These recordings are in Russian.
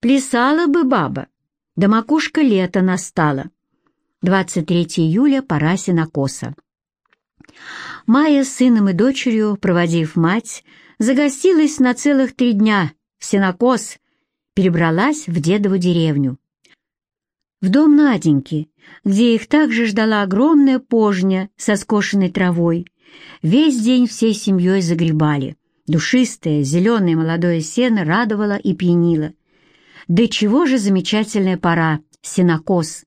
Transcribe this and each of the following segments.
Плясала бы баба, да макушка лета настала. 23 июля, пора сенокоса. Майя с сыном и дочерью, проводив мать, загостилась на целых три дня в сенокос, перебралась в дедову деревню. В дом Наденьки, где их также ждала огромная пожня со скошенной травой. Весь день всей семьей загребали. Душистое, зеленое молодое сено радовало и пьянило. Да чего же замечательная пора, сенокос!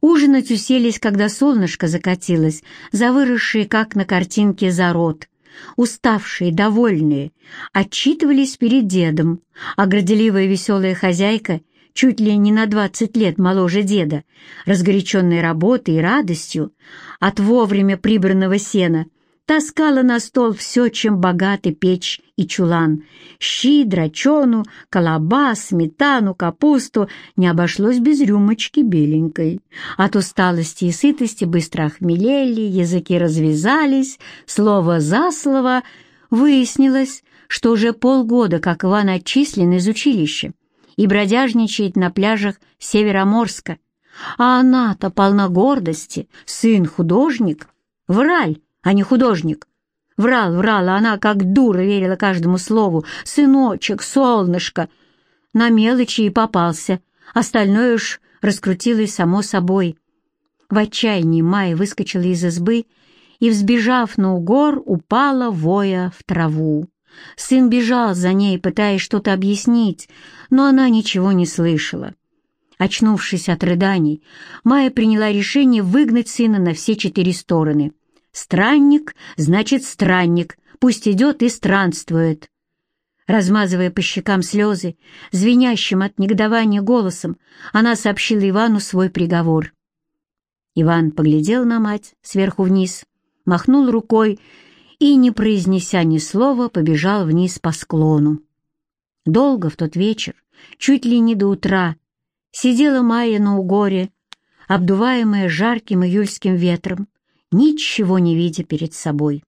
Ужинать уселись, когда солнышко закатилось, за выросшие, как на картинке, зарод. Уставшие, довольные, отчитывались перед дедом, а горделивая веселая хозяйка, чуть ли не на двадцать лет моложе деда, разгоряченной работой и радостью от вовремя прибранного сена, таскала на стол все, чем богаты печь и чулан. Щи, драчону, колобас, сметану, капусту не обошлось без рюмочки беленькой. От усталости и сытости быстро охмелели, языки развязались, слово за слово выяснилось, что уже полгода, как Иван отчислен из училища и бродяжничает на пляжах Североморска, а она-то полна гордости, сын художник, враль, а не художник. Врал, врал, а она как дура верила каждому слову. «Сыночек, солнышко!» На мелочи и попался. Остальное уж раскрутилось само собой. В отчаянии Майя выскочила из избы и, взбежав на угор, упала, воя в траву. Сын бежал за ней, пытаясь что-то объяснить, но она ничего не слышала. Очнувшись от рыданий, Майя приняла решение выгнать сына на все четыре стороны — Странник значит странник, пусть идет и странствует. Размазывая по щекам слезы, звенящим от негодования голосом, она сообщила Ивану свой приговор. Иван поглядел на мать сверху вниз, махнул рукой и, не произнеся ни слова, побежал вниз по склону. Долго в тот вечер, чуть ли не до утра, сидела Майя на угоре, обдуваемая жарким июльским ветром, ничего не видя перед собой.